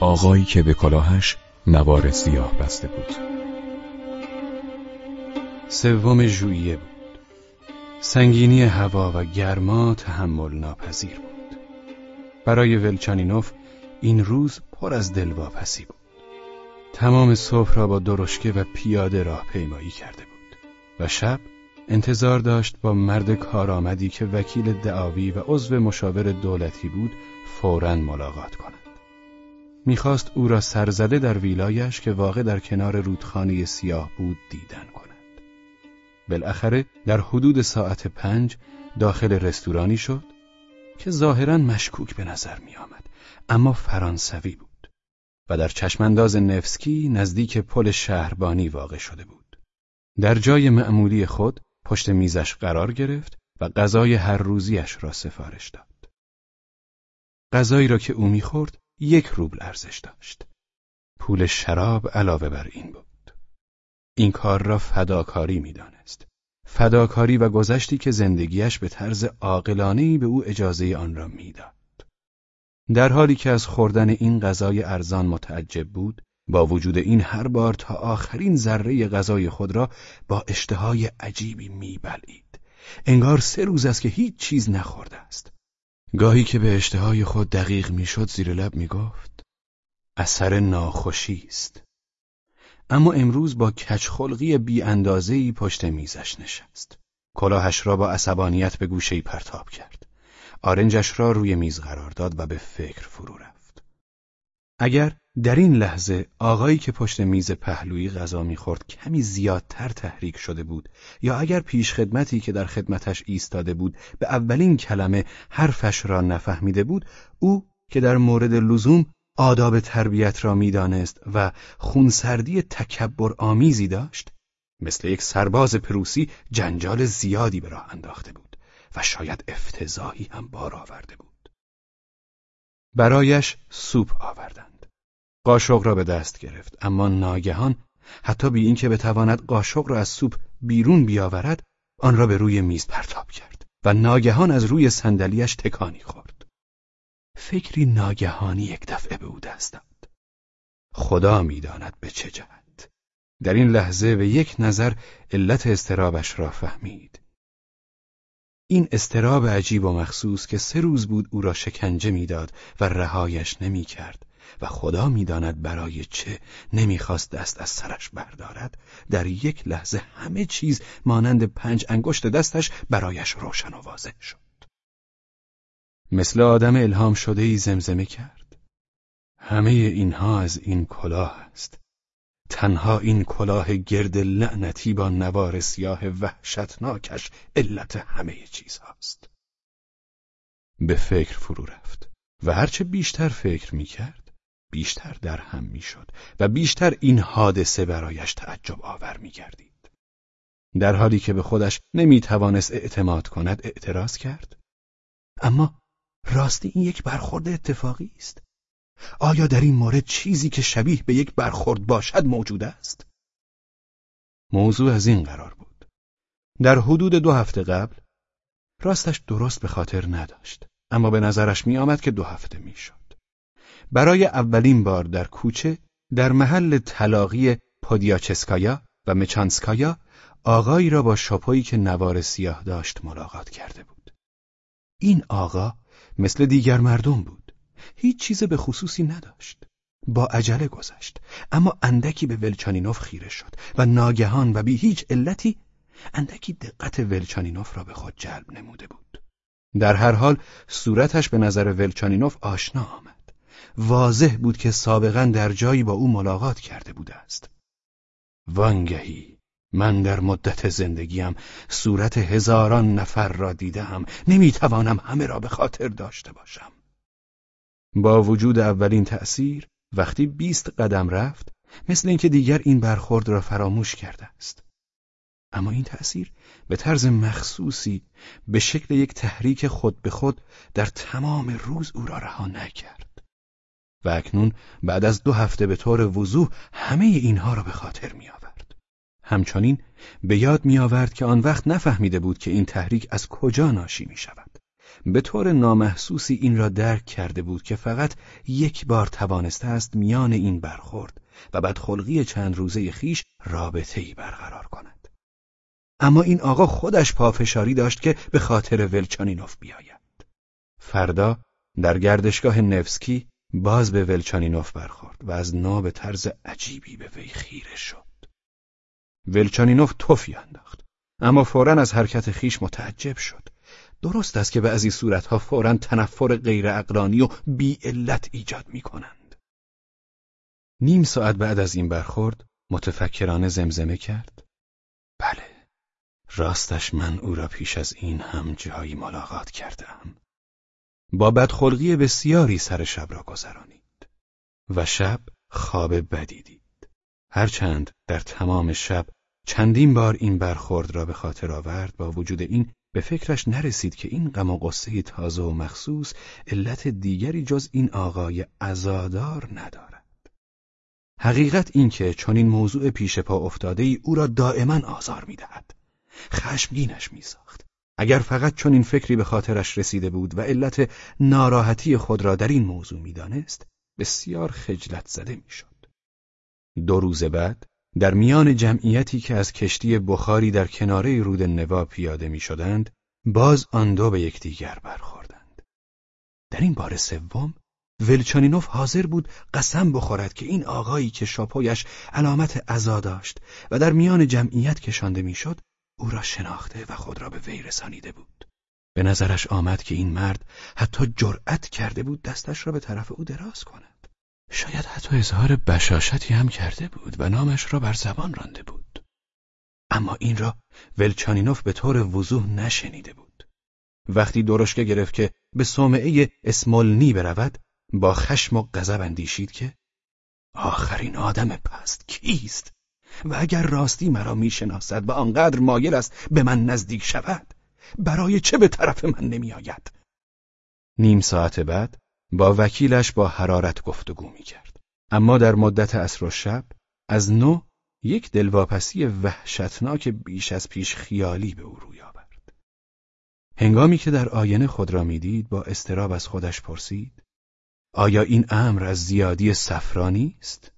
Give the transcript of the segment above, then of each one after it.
آقایی که به کلاهش نوار سیاه بسته بود. سوم ژوئیه بود. سنگینی هوا و گرما تحمل ناپذیر بود. برای ولچانینوف این روز پر از دلواپسی بود. تمام صبح را با درشکه و پیاده راه پیمایی کرده بود و شب انتظار داشت با مرد کارآمدی که وکیل دعاوی و عضو مشاور دولتی بود فوراً ملاقات کند. می‌خواست او را سرزده در ویلایش که واقع در کنار رودخانه سیاه بود دیدن کند. بالاخره در حدود ساعت پنج داخل رستورانی شد که ظاهرا مشکوک به نظر می آمد اما فرانسوی بود و در چشمانداز نفسکی نزدیک پل شهربانی واقع شده بود. در جای معمولی خود پشت میزش قرار گرفت و غذای هر روزیش را سفارش داد. غذایی را که او می‌خورد یک روبل ارزش داشت. پول شراب علاوه بر این بود. این کار را فداکاری می‌دانست. فداکاری و گذشتی که زندگیش به طرز عاقلانه‌ای به او اجازه آن را می‌داد. در حالی که از خوردن این غذای ارزان متعجب بود، با وجود این هر بار تا آخرین ذره غذای خود را با اشتهای عجیبی میبلید. انگار سه روز است که هیچ چیز نخورده است. گاهی که به اشتهای خود دقیق می‌شد زیر لب می‌گفت اثر ناخوشی است. اما امروز با کچخلقی بی اندازهی پشت میزش نشست. کلاهش را با عصبانیت به گوشهی پرتاب کرد. آرنجش را روی میز قرار داد و به فکر فرو رفت. اگر در این لحظه آقایی که پشت میز پهلویی غذا می‌خورد کمی زیادتر تحریک شده بود. یا اگر پیش خدمتی که در خدمتش ایستاده بود به اولین کلمه حرفش را نفهمیده بود او که در مورد لزوم آداب تربیت را می‌دانست و خونسردی تکبر آمیزی داشت مثل یک سرباز پروسی جنجال زیادی به راه انداخته بود و شاید افتضاحی هم بار آورده بود. برایش سوپ آوردند. قاشق را به دست گرفت. اما ناگهان حتی بی اینکه بتواند قاشق را از سوپ بیرون بیاورد آن را به روی میز پرتاب کرد و ناگهان از روی صندلیاش تکانی خورد. فکری ناگهانی یک دفعه به او دست داد. خدا می‌داند به چه جهت. در این لحظه به یک نظر علت استرابش را فهمید. این استراب عجیب و مخصوص که سه روز بود او را شکنجه می‌داد و رهایش نمی‌کرد. و خدا می‌داند برای چه نمی‌خواست دست از سرش بردارد. در یک لحظه همه چیز مانند پنج انگشت دستش برایش روشن و واضح شد. مثل آدم الهام شده ای زمزمه کرد. همه اینها از این کلاه است. تنها این کلاه گرد لعنتی با نوار سیاه وحشتناکش علت همه چیز هاست. به فکر فرو رفت و هرچه بیشتر فکر می کرد بیشتر در هم می شد و بیشتر این حادثه برایش تعجب آور می گردید. در حالی که به خودش نمی توانست اعتماد کند اعتراض کرد. اما راستی این یک برخورد اتفاقی است. آیا در این مورد چیزی که شبیه به یک برخورد باشد موجود است؟ موضوع از این قرار بود. در حدود دو هفته قبل راستش درست به خاطر نداشت اما به نظرش می آمد که دو هفته می شد. برای اولین بار در کوچه در محل تلاقی پودیاچسکایا و مچانسکایا آقایی را با شاپویی که نوار سیاه داشت ملاقات کرده بود. این آقا مثل دیگر مردم بود. هیچ چیز به خصوصی نداشت. با عجله گذشت اما اندکی به ولچانینوف خیره شد و ناگهان و بی هیچ علتی اندکی دقت ولچانینوف را به خود جلب نموده بود. در هر حال صورتش به نظر ولچانینوف آشنا آمد. واضح بود که سابقا در جایی با او ملاقات کرده بوده است. وانگهی من در مدت زندگیم صورت هزاران نفر را دیدم نمی‌توانم همه را به خاطر داشته باشم. با وجود اولین تأثیر وقتی بیست قدم رفت مثل اینکه دیگر این برخورد را فراموش کرده است اما این تأثیر به طرز مخصوصی به شکل یک تحریک خود به خود در تمام روز او را رها نکرد و اکنون بعد از دو هفته به طور وضوح همه اینها را به خاطر می آورد. همچنین به یاد می آورد که آن وقت نفهمیده بود که این تحریک از کجا ناشی می شود به طور نامحسوسی این را درک کرده بود که فقط یک بار توانسته است میان این برخورد و بدخلقی چند روزه خیش رابطه برقرار کند. اما این آقا خودش پافشاری داشت که به خاطر ولچانینوف بیاید. فردا در گردشگاه نفسکی باز به ولچانینوف برخورد و از نو به طرز عجیبی به وی خیره شد. ولچانینوف توفی انداخت اما فورا از حرکت خیش متعجب شد. درست است که بعضی صورتها فورا تنفر غیر اقلانی و بی علت ایجاد می کنند. نیم ساعت بعد از این برخورد متفکرانه زمزمه کرد. بله، راستش من او را پیش از این هم جایی ملاقات کردم. با بدخلقی بسیاری سر شب را گذرانید و شب خواب بدی دید. هرچند در تمام شب چندین بار این برخورد را به خاطر آورد با وجود این به فکرش نرسید که این غم و قصه تازه و مخصوص علت دیگری جز این آقای ازادار ندارد. حقیقت این که چون این موضوع پیش پا افتاده ای او را دائما آزار می‌دهد. خشمگینش میساخت. اگر فقط چون این فکری به خاطرش رسیده بود و علت ناراحتی خود را در این موضوع می‌دانست، بسیار خجلت زده می‌شد. دو روز بعد در میان جمعیتی که از کشتی بخاری در کناره رود نوا پیاده می شدند، باز آن دو به یکدیگر برخوردند. در این بار سوم ولچانینوف حاضر بود قسم بخورد که این آقایی که شاپویش علامت عزا داشت و در میان جمعیت کشانده می‌شد او را شناخته و خود را به وی رسانیده بود. به نظرش آمد که این مرد حتی جرأت کرده بود دستش را به طرف او دراز کند. شاید حتی اظهار بشاشتی هم کرده بود و نامش را بر زبان رانده بود. اما این را ولچانینوف به طور وضوح نشنیده بود. وقتی درشکه گرفت که به صومعه اسمولنی برود، با خشم و غضب اندیشید که آخرین آدم پست کیست؟ و اگر راستی مرا می‌شناسد و آنقدر مایل است به من نزدیک شود برای چه به طرف من نمیآید نیم ساعت بعد با وکیلش با حرارت گفتگو می کرد. اما در مدت عصر و شب از نو یک دلواپسی وحشتناک بیش از پیش خیالی به او روی آورد. هنگامی که در آینه خود را می‌دید با استراب از خودش پرسید آیا این امر از زیادی سفرانی است؟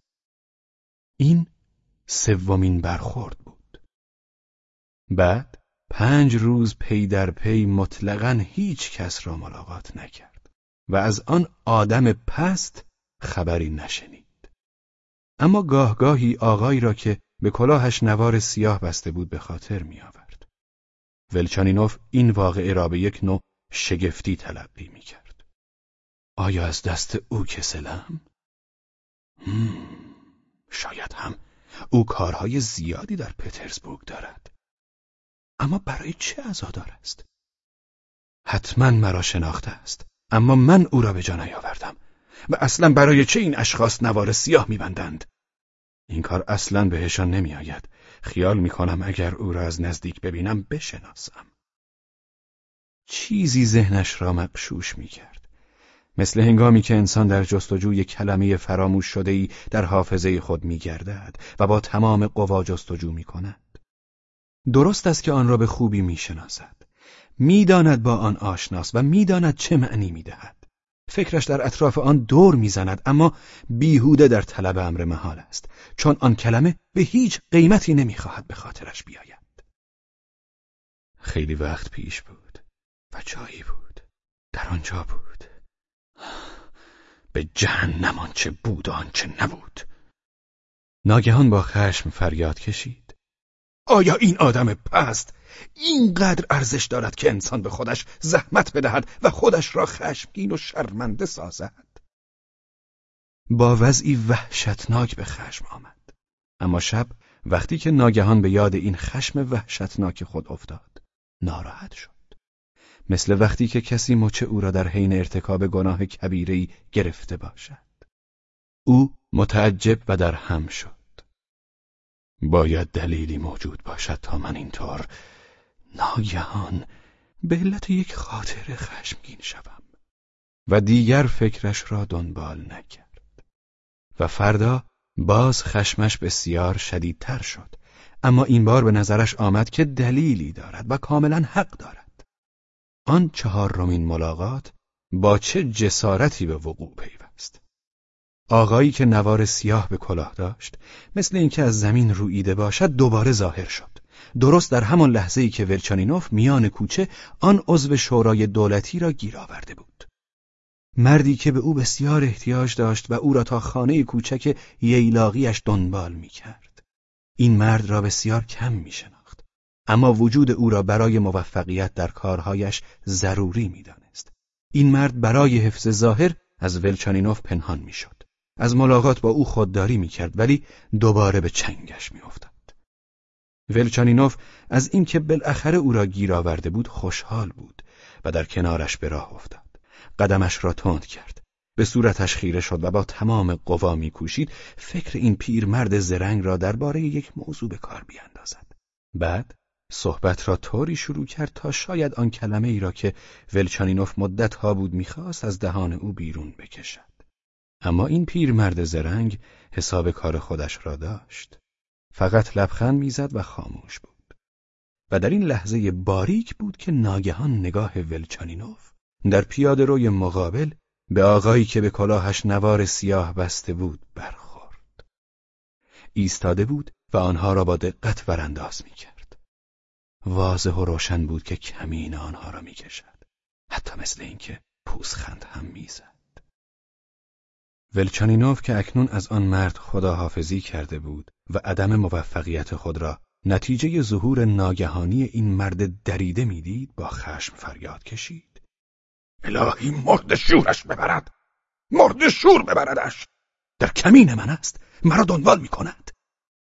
این سومین برخورد بود. بعد پنج روز پی در پی مطلقا هیچ کس را ملاقات نکرد. و از آن آدم پست خبری نشنید. اما گاهگاهی آقایی را که به کلاهش نوار سیاه بسته بود به خاطر می آورد. ولچانینوف این واقعه را به یک نوع شگفتی تلقی می کرد. آیا از دست او کسلم؟ شاید هم او کارهای زیادی در پترزبورگ دارد. اما برای چه عزادار است؟ حتما مرا شناخته است. اما من او را به جا نیاوردم و اصلا برای چه این اشخاص نوار سیاه میبندند این کار اصلا بهشان نمیآید خیال می‌کنم اگر او را از نزدیک ببینم بشناسم چیزی ذهنش را مقشوش می‌کرد مثل هنگامی که انسان در جستجوی کلمه فراموش شده ای در حافظه خود میگردد و با تمام قوا جستجو می‌کند. درست است که آن را به خوبی می‌شناسد. می‌داند با آن آشناس و می‌داند چه معنی می‌دهد. فکرش در اطراف آن دور می‌زند اما بیهوده در طلب امر محال است. چون آن کلمه به هیچ قیمتی نمی‌خواهد به خاطرش بیاید. خیلی وقت پیش بود و جایی بود. در آنجا بود. به جهنم آنچه بود و آنچه نبود. ناگهان با خشم فریاد کشید. آیا این آدم پست اینقدر ارزش دارد که انسان به خودش زحمت بدهد و خودش را خشمگین و شرمنده سازد؟ با وضعی وحشتناک به خشم آمد. اما شب وقتی که ناگهان به یاد این خشم وحشتناک خود افتاد ناراحت شد. مثل وقتی که کسی مچ او را در حین ارتکاب گناه کبیری گرفته باشد. او متعجب و در هم شد. باید دلیلی موجود باشد تا من اینطور ناگهان به علت یک خاطر خشمگین شوم و دیگر فکرش را دنبال نکرد. و فردا باز خشمش بسیار شدیدتر شد. اما این بار به نظرش آمد که دلیلی دارد و کاملا حق دارد. آن چهارمین ملاقات با چه جسارتی به وقوع پیوست. آقایی که نوار سیاه به کلاه داشت مثل اینکه از زمین رویده باشد دوباره ظاهر شد. درست در همان لحظه ای که ولچانینوف میان کوچه آن عضو شورای دولتی را گیر آورده بود. مردی که به او بسیار احتیاج داشت و او را تا خانه کوچک ییلاقیش دنبال می‌کرد. این مرد را بسیار کم میشناخت. اما وجود او را برای موفقیت در کارهایش ضروری می‌دانست. این مرد برای حفظ ظاهر از ولچانینوف پنهان می‌شد. از ملاقات با او خودداری می‌کرد ولی دوباره به چنگش میافتاد. ولچانینوف از اینکه بالاخره او را گیر آورده بود خوشحال بود و در کنارش به راه افتاد. قدمش را تند کرد. به صورتش خیره شد و با تمام قوا میکوشید. فکر این پیرمرد زرنگ را درباره یک موضوع به کار بیاندازد. بعد صحبت را طوری شروع کرد تا شاید آن کلمه ای را که ولچانینوف مدت ها بود می‌خواست از دهان او بیرون بکشد. اما این پیرمرد زرنگ حساب کار خودش را داشت. فقط لبخند می‌زد و خاموش بود. و در این لحظه باریک بود که ناگهان نگاه ولچانینوف در پیاده روی مقابل به آقایی که به کلاهش نوار سیاه بسته بود برخورد. ایستاده بود و آنها را با دقت ورانداز می‌کرد. واضح و روشن بود که کمین آنها را می‌کشد. حتی مثل اینکه پوزخند هم می‌زد. ولچانینوف که اکنون از آن مرد خداحافظی کرده بود و عدم موفقیت خود را نتیجه ظهور ناگهانی این مرد دریده می‌دید با خشم فریاد کشید. الهی مرد شورش ببرد! مرد شور ببردش! در کمین من است! مرا دنبال می کند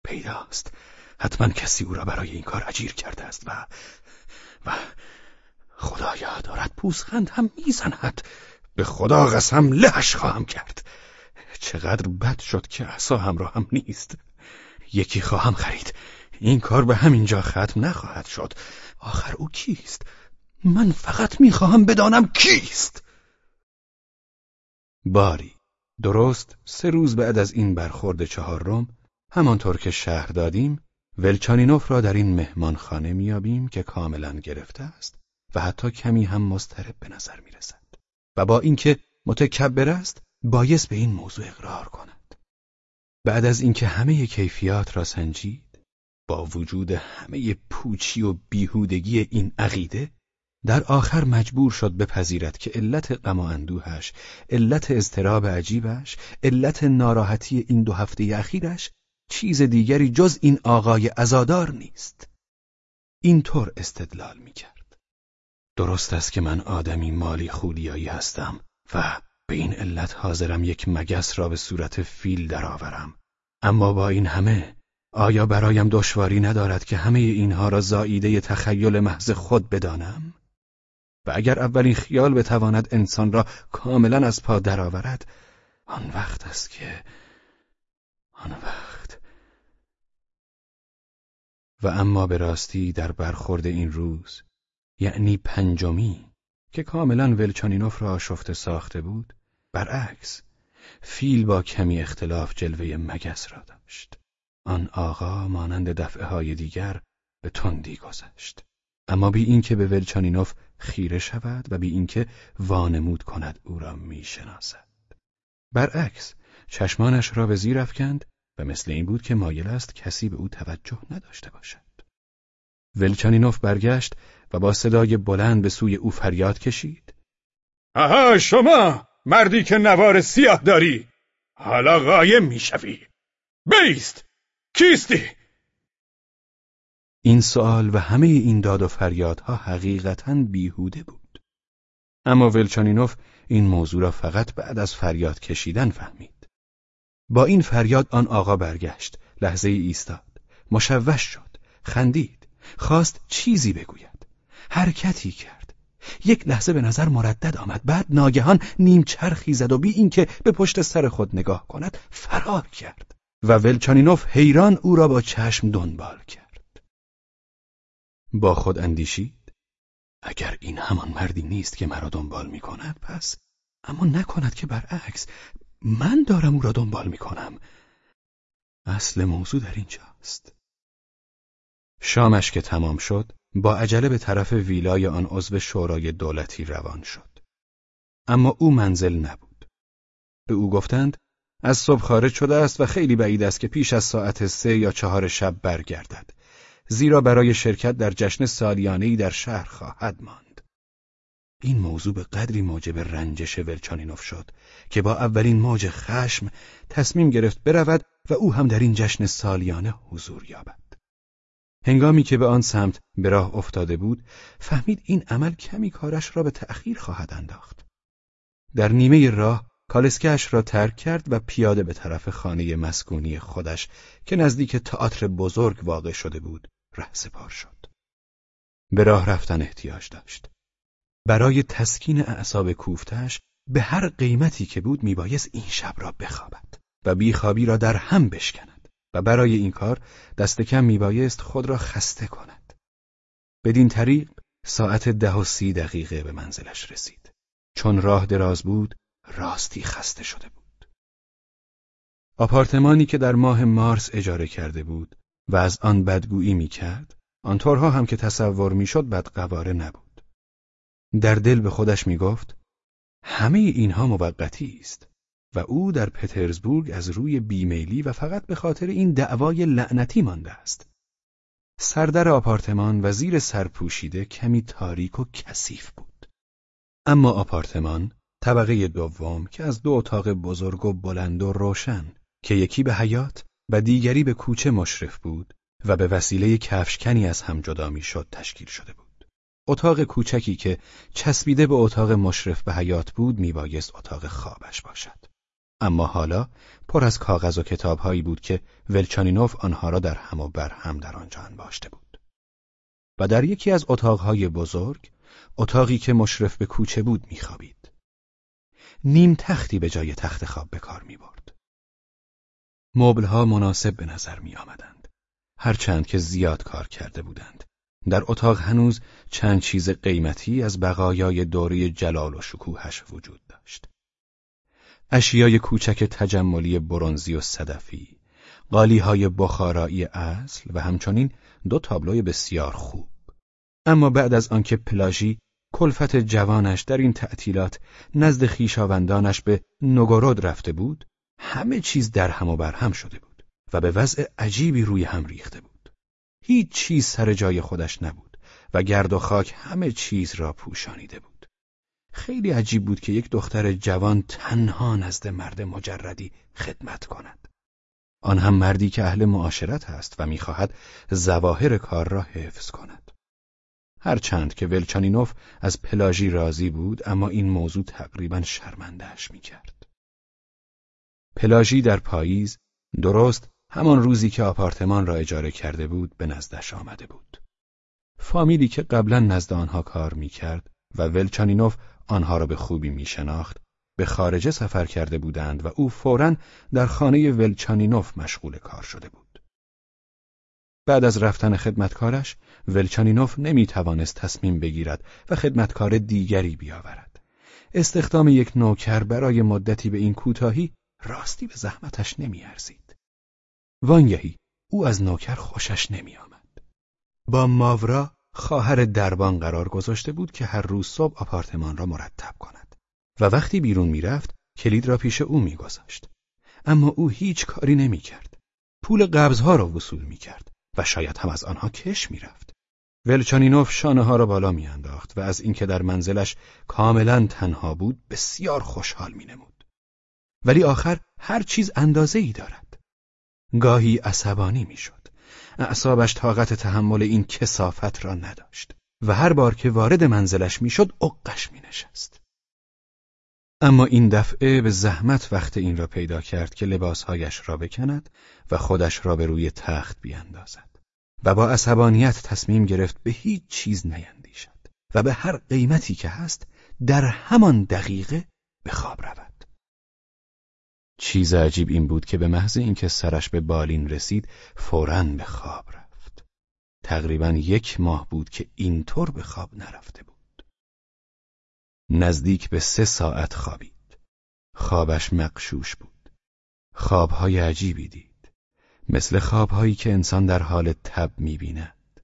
پیداست! حتما کسی او را برای این کار اجیر کرده است و و خدایا دارد پوزخند هم می‌زند. به خدا قسم لهش خواهم کرد. چقدر بد شد که عصا هم نیست. یکی خواهم خرید. این کار به همین جا ختم نخواهد شد. آخر او کیست؟ من فقط می‌خواهم بدانم کیست. باری. درست سه روز بعد از این برخورد چهارم همانطور که شهر دادیم ولچانینوف را در این مهمانخانه میابیم که کاملا گرفته است و حتی کمی هم مضطرب به نظر می‌رسد و با اینکه متکبر است بایست به این موضوع اقرار کند. بعد از اینکه همه کیفیات را سنجید با وجود همه پوچی و بیهودگی این عقیده در آخر مجبور شد بپذیرد که علت غم و اندوهش علت اضطراب عجیبش علت ناراحتی این دو هفته اخیرش چیز دیگری جز این آقای ازادار نیست. اینطور استدلال می‌کرد. درست است که من آدمی مالی خولیایی هستم و به این علت حاضرم یک مگس را به صورت فیل درآورم. اما با این همه آیا برایم دشواری ندارد که همه اینها را زاییده تخیل محض خود بدانم؟ و اگر اولین خیال بتواند انسان را کاملا از پا درآورد آن وقت است که آن وقت و اما به راستی در برخورد این روز یعنی پنجمی که کاملا ولچانینوف را آشفته ساخته بود برعکس فیل با کمی اختلاف جلوه مگس را داشت. آن آقا مانند دفعه های دیگر به تندی گذشت. اما بی اینکه به ولچانینوف خیره شود و بی اینکه وانمود کند او را می‌شناسد. برعکس چشمانش را به زیر افکند و مثل این بود که مایل است کسی به او توجه نداشته باشد. ولچانینوف برگشت و با صدای بلند به سوی او فریاد کشید. آها شما مردی که نوار سیاه داری. حالا قایم می‌شوی. بیست. کیستی؟ این سوال و همه این داد و فریادها حقیقتا بیهوده بود. اما ولچانینوف این موضوع را فقط بعد از فریاد کشیدن فهمید. با این فریاد آن آقا برگشت لحظه ای ایستاد مشوش شد خندید خواست چیزی بگوید حرکتی کرد. یک لحظه به نظر مردد آمد بعد ناگهان نیم چرخی زد و بی اینکه به پشت سر خود نگاه کند فرار کرد و ولچانینوف حیران او را با چشم دنبال کرد. با خود اندیشید؟ اگر این همان مردی نیست که مرا دنبال می کند پس اما نکند که برعکس من دارم او را دنبال می کنم اصل موضوع در اینجاست شامش که تمام شد با عجله به طرف ویلای آن عضو شورای دولتی روان شد. اما او منزل نبود. به او گفتند از صبح خارج شده است و خیلی بعید است که پیش از ساعت سه یا چهار شب برگردد. زیرا برای شرکت در جشن سالیانه‌ای در شهر خواهد ماند. این موضوع به قدری موجب رنجش ولچانینوف شد که با اولین موج خشم تصمیم گرفت برود و او هم در این جشن سالیانه حضور یابد. هنگامی که به آن سمت به راه افتاده بود، فهمید این عمل کمی کارش را به تأخیر خواهد انداخت. در نیمه راه کالسکهش را ترک کرد و پیاده به طرف خانه مسکونی خودش که نزدیک تئاتر بزرگ واقع شده بود سپار شد. به راه رفتن احتیاج داشت. برای تسکین اعصاب کوفتش به هر قیمتی که بود میبایست این شب را بخوابد و بیخوابی را در هم بشکند و برای این کار دست کم میبایست خود را خسته کند. بدین طریق ساعت ده و سی دقیقه به منزلش رسید. چون راه دراز بود راستی خسته شده بود. آپارتمانی که در ماه مارس اجاره کرده بود و از آن بدگویی می‌کرد آنطورها هم که تصور می‌شد بدقواره نبود در دل به خودش می‌گفت همه اینها موقتی است و او در پترزبورگ از روی بیمیلی و فقط به خاطر این دعوای لعنتی مانده است سردر آپارتمان و زیر سرپوشیده کمی تاریک و کثیف بود اما آپارتمان طبقه دوم که از دو اتاق بزرگ و بلند و روشن که یکی به حیات و دیگری به کوچه مشرف بود و به وسیله کفشکنی از هم جدا می‌شد تشکیل شده بود. اتاق کوچکی که چسبیده به اتاق مشرف به حیات بود میبایست اتاق خوابش باشد. اما حالا پر از کاغذ و کتابهایی بود که ولچانینوف آنها را در هم و بر هم در آنجا انباشته بود. و در یکی از اتاقهای بزرگ، اتاقی که مشرف به کوچه بود میخوابید. نیم تختی به جای تخت خواب به کار می مبلها مناسب به نظر می آمدند. هرچند که زیاد کار کرده بودند. در اتاق هنوز چند چیز قیمتی از بقایای دوره جلال و شکوهش وجود داشت. اشیای کوچک تجملی برونزی و صدفی، قالیهای بخارایی اصل و همچنین دو تابلوی بسیار خوب. اما بعد از آنکه پلاژی کلفت جوانش در این تعطیلات نزد خیشاوندانش به نوگورود رفته بود، همه چیز در هم و بر هم شده بود و به وضع عجیبی روی هم ریخته بود. هیچ چیز سر جای خودش نبود و گرد و خاک همه چیز را پوشانیده بود. خیلی عجیب بود که یک دختر جوان تنها نزد مرد مجردی خدمت کند. آن هم مردی که اهل معاشرت است و می‌خواهد زواهر کار را حفظ کند. هرچند که ولچانینوف از پلاژی راضی بود اما این موضوع تقریبا شرمندهش می‌کرد. پلاژی در پاییز درست همان روزی که آپارتمان را اجاره کرده بود به نزدش آمده بود. فامیلی که قبلا نزد آنها کار می‌کرد و ولچانینوف آنها را به خوبی میشناخت به خارجه سفر کرده بودند و او فورا در خانه ولچانینوف مشغول کار شده بود. بعد از رفتن خدمتکارش ولچانینوف نمی توانست تصمیم بگیرد و خدمتکار دیگری بیاورد. استخدام یک نوکر برای مدتی به این کوتاهی راستی به زحمتش نمیارزید. وانگهی او از نوکر خوشش نمیآمد. با ماورا خواهر دربان قرار گذاشته بود که هر روز صبح آپارتمان را مرتب کند و وقتی بیرون می‌رفت کلید را پیش او میگذاشت. اما او هیچ کاری نمی‌کرد. پول قبضها را وصول می‌کرد و شاید هم از آنها کش می‌رفت. ولچانینوف شانه ها را بالا میانداخت و از اینکه در منزلش کاملا تنها بود بسیار خوشحال مینمود. ولی آخر هر چیز اندازه ای دارد. گاهی عصبانی می‌شد. اعصابش طاقت تحمل این کسافت را نداشت و هر بار که وارد منزلش می‌شد عقش مینشست. اما این دفعه به زحمت وقت این را پیدا کرد که لباسهایش را بکند و خودش را به روی تخت بیاندازد و با عصبانیت تصمیم گرفت به هیچ چیز نیندیشد و به هر قیمتی که هست در همان دقیقه به خواب رود. چیز عجیب این بود که به محض اینکه سرش به بالین رسید فوراً به خواب رفت. تقریبا یک ماه بود که اینطور به خواب نرفته بود. نزدیک به سه ساعت خوابید. خوابش مقشوش بود. خوابهای عجیبی دید. مثل خوابهایی که انسان در حال تب می‌بیند.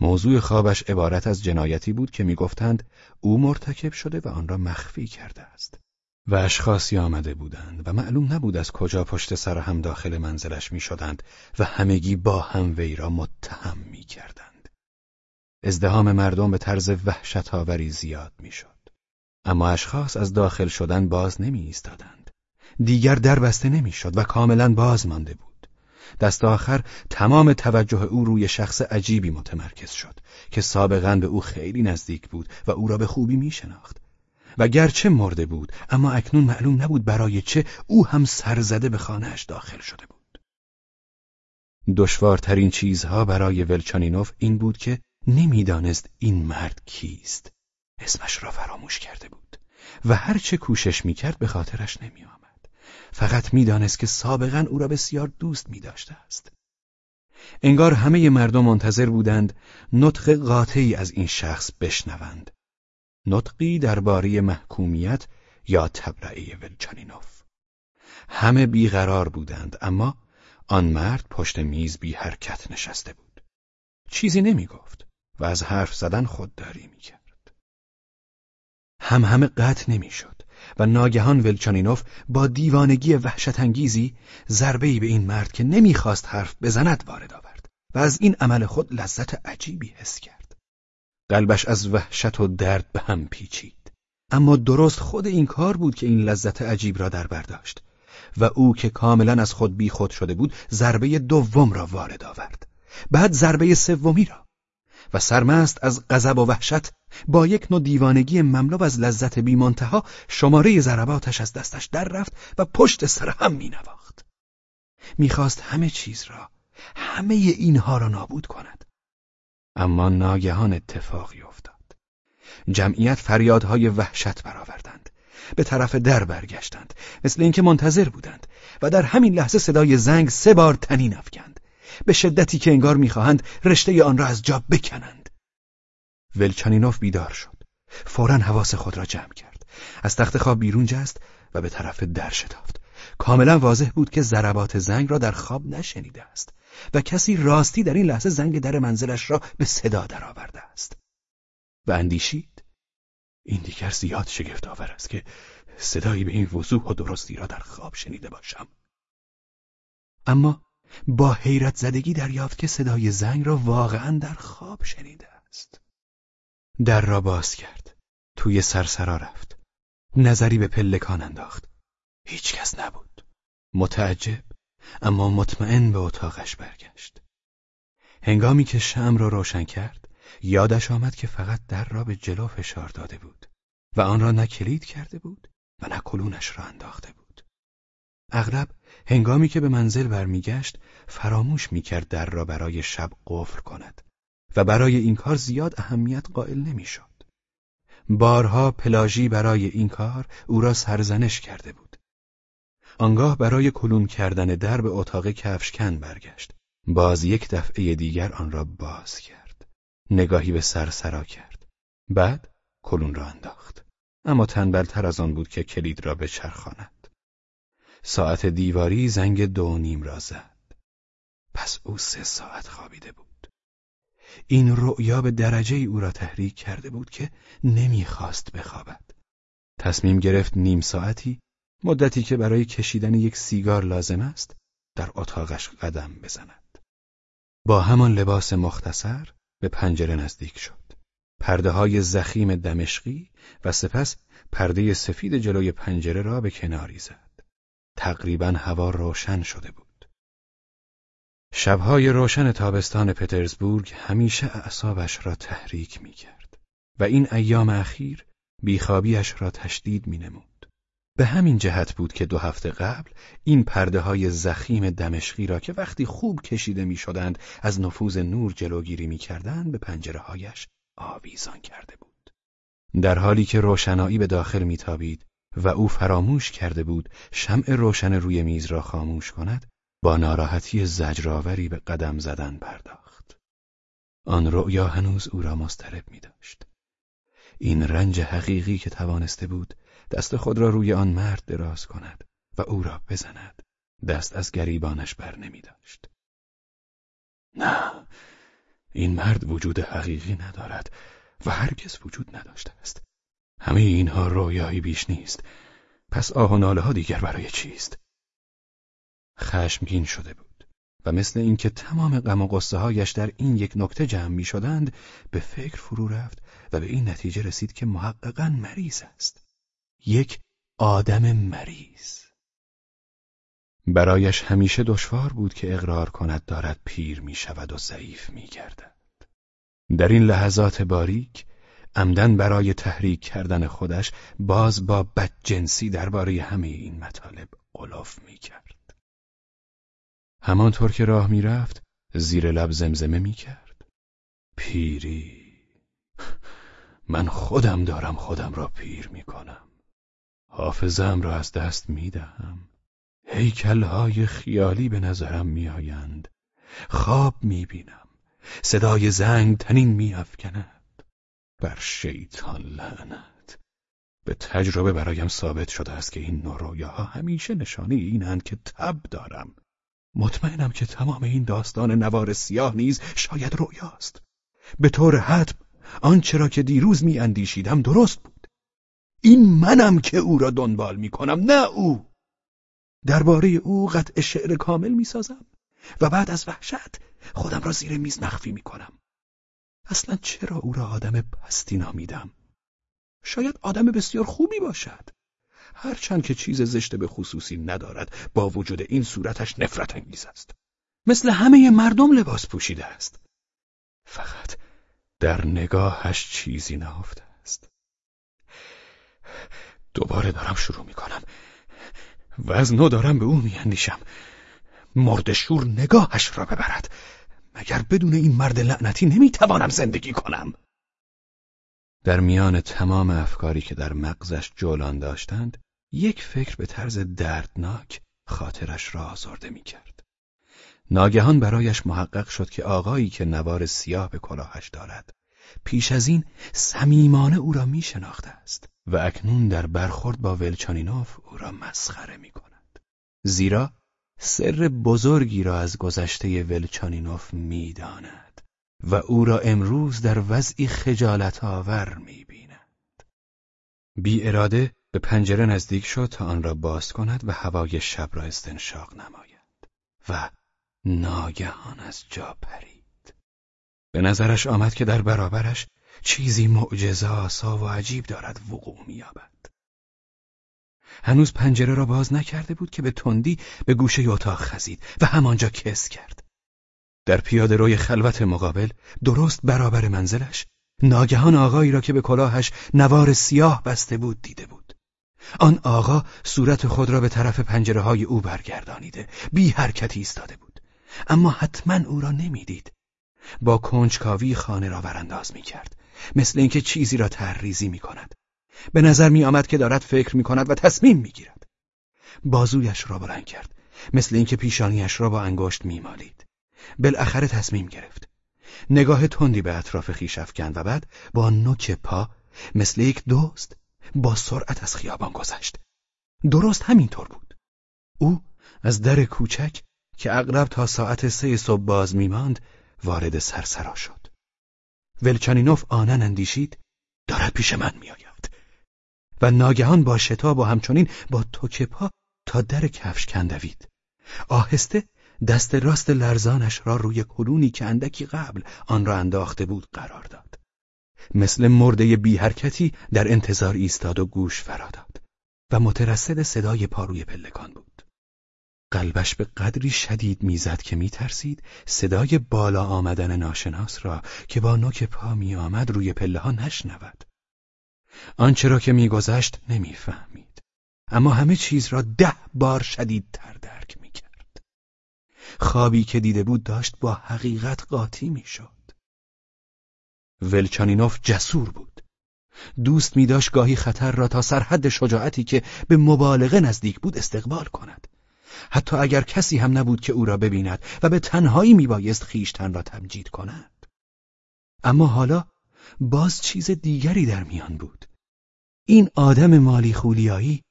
موضوع خوابش عبارت از جنایتی بود که می‌گفتند او مرتکب شده و آن را مخفی کرده است. و اشخاصی آمده بودند و معلوم نبود از کجا پشت سر هم داخل منزلش می شدند و همگی با هم وی را متهم می کردند. ازدهام مردم به طرز وحشت آوری زیاد می شد. اما اشخاص از داخل شدن باز نمی ایستادند. دیگر در بسته نمی شد و کاملا باز مانده بود. دست آخر تمام توجه او روی شخص عجیبی متمرکز شد که سابقا به او خیلی نزدیک بود و او را به خوبی می شناخت. و گرچه مرده بود اما اکنون معلوم نبود برای چه او هم سرزده به خانهاش داخل شده بود. دشوارترین چیزها برای ولچانینوف این بود که نمی‌دانست این مرد کیست. اسمش را فراموش کرده بود و هرچه کوشش می‌کرد به خاطرش نمیآمد. فقط می‌دانست که سابقا او را بسیار دوست می داشته است. انگار همه مردم منتظر بودند نطق قاطعی از این شخص بشنوند نطقی درباره محکومیت یا تبرعه ولچانینوف. همه بیقرار بودند اما آن مرد پشت میز بی حرکت نشسته بود. چیزی نمی گفت و از حرف زدن خودداری می کرد هم همه قطع نمی شد و ناگهان ولچانینوف با دیوانگی وحشت انگیزی ضربه‌ای به این مرد که نمی‌خواست حرف بزند وارد آورد و از این عمل خود لذت عجیبی حس کرد. قلبش از وحشت و درد به هم پیچید. اما درست خود این کار بود که این لذت عجیب را در برداشت و او که کاملا از خود بی خود شده بود ضربه دوم را وارد آورد. بعد ضربه سومی را. و سرمست از غضب و وحشت با یک نوع دیوانگی مملو از لذت بیمانتها شماره ضرباتش از دستش در رفت و پشت سر هم می نواخت. می‌خواست همه چیز را همه اینها را نابود کند. اما ناگهان اتفاقی افتاد. جمعیت فریادهای وحشت برآوردند. به طرف در برگشتند. مثل اینکه منتظر بودند. و در همین لحظه صدای زنگ سه بار تنین افکند. به شدتی که انگار می‌خواهند رشته آن را از جا بکنند. ولچانینوف بیدار شد. فورا حواس خود را جمع کرد. از تخت خواب بیرون جست و به طرف در شتافت. کاملا واضح بود که ضربات زنگ را در خواب نشنیده است. و کسی راستی در این لحظه زنگ در منزلش را به صدا درآورده است. و اندیشید این دیگر زیاد شگفت آور است که صدایی به این وضوح و درستی را در خواب شنیده باشم. اما با حیرت زدگی دریافت که صدای زنگ را واقعا در خواب شنیده است. در را باز کرد توی سرسرا رفت نظری به پلکان انداخت. هیچ کس نبود. متعجب اما مطمئن به اتاقش برگشت هنگامی که شم را روشن کرد یادش آمد که فقط در را به جلو فشار داده بود و آن را نه کلید کرده بود و نه کلونش را انداخته بود اغلب هنگامی که به منزل برمیگشت فراموش می‌کرد در را برای شب قفل کند و برای این کار زیاد اهمیت قائل نمی‌شد. بارها پلاژی برای این کار او را سرزنش کرده بود. آنگاه برای کلون کردن در به اتاق کفشکن برگشت. باز یک دفعه دیگر آن را باز کرد. نگاهی به سر سرا کرد. بعد کلون را انداخت. اما تنبلتر از آن بود که کلید را بچرخاند. ساعت دیواری زنگ دو نیم را زد. پس او سه ساعت خوابیده بود. این رؤیا به درجه او را تحریک کرده بود که نمی‌خواست بخوابد. تصمیم گرفت نیم ساعتی مدتی که برای کشیدن یک سیگار لازم است در اتاقش قدم بزند. با همان لباس مختصر به پنجره نزدیک شد. پرده های زخیم دمشقی و سپس پرده سفید جلوی پنجره را به کناری زد تقریبا هوا روشن شده بود. شبهای روشن تابستان پترزبورگ همیشه اعصابش را تحریک می کرد و این ایام اخیر بیخوابیش را تشدید می نمود. به همین جهت بود که دو هفته قبل این پرده های زخیم دمشقی را که وقتی خوب کشیده می شدند از نفوذ نور جلوگیری می کردند به پنجره هایش آویزان کرده بود. در حالی که روشنایی به داخل میتابید و او فراموش کرده بود شمع روشن روی میز را خاموش کند با ناراحتی زجرآوری به قدم زدن پرداخت. آن رؤیا هنوز او را مضطرب می داشت. این رنج حقیقی که توانسته بود دست خود را روی آن مرد دراز کند و او را بزند. دست از گریبانش بر نمی داشت. نه این مرد وجود حقیقی ندارد و هرگز وجود نداشته است. همه اینها رویایی بیش نیست. پس آه و ناله ها دیگر برای چیست؟ خشمگین شده بود و مثل اینکه تمام غم و قصه هایش در این یک نکته جمع می شدند به فکر فرو رفت و به این نتیجه رسید که محققا مریض است. یک آدم مریض برایش همیشه دشوار بود که اقرار کند دارد پیر می شود و ضعیف می گردد. در این لحظات باریک عمدن برای تحریک کردن خودش باز با بدجنسی درباره همه این مطالب قلاف می کرد. همانطور که راه می رفت زیر لب زمزمه می کرد. پیری من خودم دارم خودم را پیر می کنم. حافظم را از دست می دهم. هیکلهای خیالی به نظرم میآیند. خواب می‌بینم. صدای زنگ تنین میافکند. بر شیطان لعنت. به تجربه برایم ثابت شده است که این نوع رویاها همیشه نشانه اینند که تب دارم. مطمئنم که تمام این داستان نوار سیاه نیز شاید رویاست. به طور حتم آنچه را که دیروز میاندیشیدم درست بود. این منم که او را دنبال می‌کنم نه او. درباره او قطع شعر کامل می‌سازم و بعد از وحشت خودم را زیر میز مخفی می‌کنم. اصلا چرا او را آدم پستی نامیدم؟ شاید آدم بسیار خوبی باشد. هرچند که چیز زشت به خصوصی ندارد با وجود این صورتش نفرت انگیز است. مثل همه مردم لباس پوشیده است. فقط در نگاهش چیزی نهفته. دوباره دارم شروع می‌کنم. و از نو دارم به او میاندیشم. مردشور نگاهش را ببرد. مگر بدون این مرد لعنتی نمی‌توانم زندگی کنم؟ در میان تمام افکاری که در مغزش جولان داشتند یک فکر به طرز دردناک خاطرش را آزرده می‌کرد. ناگهان برایش محقق شد که آقایی که نوار سیاه به کلاهش دارد پیش از این صمیمانه او را می شناخته است. و اکنون در برخورد با ولچانینوف او را مسخره می کند. زیرا سر بزرگی را از گذشته ولچانینوف می داند و او را امروز در وضعی خجالت آور می بیند. بی اراده به پنجره نزدیک شد تا آن را باز کند و هوای شب را استنشاق نماید و ناگهان از جا پرید. به نظرش آمد که در برابرش چیزی معجزه آسا و عجیب دارد وقوع مییابد. هنوز پنجره را باز نکرده بود که به تندی به گوشه اتاق خزید و همانجا کس کرد. در پیاده روی خلوت مقابل درست برابر منزلش ناگهان آقایی را که به کلاهش نوار سیاه بسته بود دیده بود. آن آقا صورت خود را به طرف پنجره های او برگردانیده بی حرکتی ایستاده بود. اما حتما او را نمی‌دید. با کنجکاوی خانه را ورانداز می کرد مثل اینکه چیزی را ترریزی می کند. به نظر می آمد که دارد فکر می کند و تصمیم می گیرد. بازویش را بلند کرد مثل اینکه پیشانیش را با انگشت می مالید. بالاخره تصمیم گرفت. نگاه تندی به اطراف خیش افکند و بعد با نوک پا مثل یک دوست با سرعت از خیابان گذشت. درست همینطور بود. او از در کوچک که اغلب تا ساعت سه صبح باز میماند وارد سرسرا شد. ولچانینوف آنن اندیشید دارد پیش من میآید. و ناگهان با شتاب و همچنین با توکپا تا در کفش کندوید. آهسته دست راست لرزانش را روی کلونی که اندکی قبل آن را انداخته بود قرار داد. مثل مرده بی حرکتی در انتظار ایستاد و گوش فرا داد و مترصد صدای پاروی پلکان بود. قلبش به قدری شدید می‌زد که میترسید صدای بالا آمدن ناشناس را که با نوک پا میآمد روی پله ها نشنود. آنچه را که میگذشت نمی‌فهمید. اما همه چیز را ده بار شدیدتر درک می‌کرد. خوابی که دیده بود داشت با حقیقت قاطی می‌شد. ولچانینوف جسور بود. دوست می داشت گاهی خطر را تا سرحد شجاعتی که به مبالغه نزدیک بود استقبال کند. حتی اگر کسی هم نبود که او را ببیند و به تنهایی میبایست خیشتن را تمجید کند. اما حالا باز چیز دیگری در میان بود. این آدم مالی خولیایی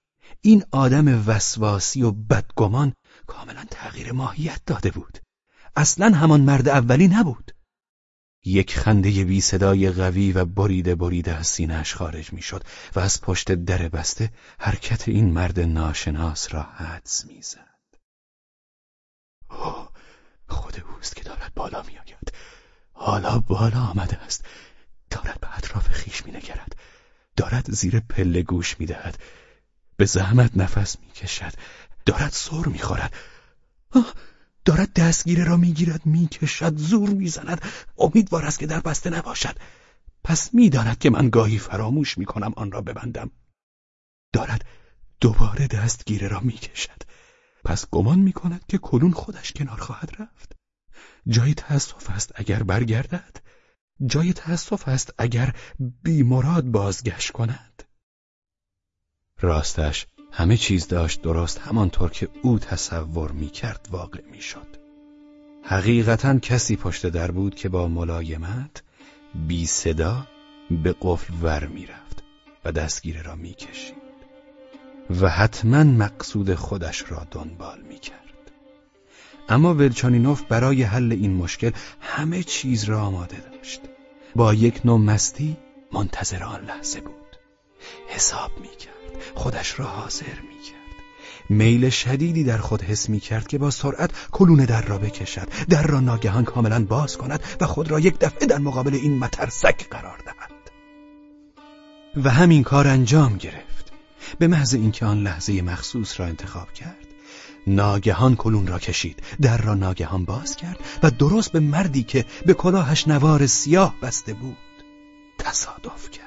این آدم وسواسی و بدگمان کاملا تغییر ماهیت داده بود. اصلا همان مرد اولی نبود. یک خنده بی صدای قوی و بریده بریده از سینهش خارج می‌شد و از پشت در بسته حرکت این مرد ناشناس را حدس می‌زد. خود اوست که دارد بالا میآید. حالا بالا آمده است. دارد به اطراف خیش مینگرد. دارد زیر پله گوش می‌دهد. به زحمت نفس می‌کشد. دارد سر می‌خورد. دارد دستگیره را می‌گیرد می‌کشد زور می‌زند امیدوار است که در بسته نباشد پس می‌داند که من گاهی فراموش می‌کنم آن را ببندم دارد دوباره دستگیره را می‌کشد پس گمان می‌کند که کلون خودش کنار خواهد رفت. جای تأسف است اگر برگردد. جای تأسف است اگر بیمراد بازگشت کند. راستش همه چیز داشت درست همانطور که او تصور می کرد واقع می شد. حقیقتا کسی پشت در بود که با ملایمت بی صدا به قفل ور می رفت و دستگیره را می کشید و حتما مقصود خودش را دنبال می کرد. اما ولچانینوف برای حل این مشکل همه چیز را آماده داشت. با یک نوع مستی منتظر آن لحظه بود. حساب می کرد. خودش را حاضر می کرد میل شدیدی در خود حس می کرد که با سرعت کلون در را بکشد در را ناگهان کاملا باز کند و خود را یک دفعه در مقابل این مترسک قرار دهد و همین کار انجام گرفت به محض اینکه آن لحظه مخصوص را انتخاب کرد. ناگهان کلون را کشید در را ناگهان باز کرد و درست به مردی که به کلاهش نوار سیاه بسته بود تصادف کرد.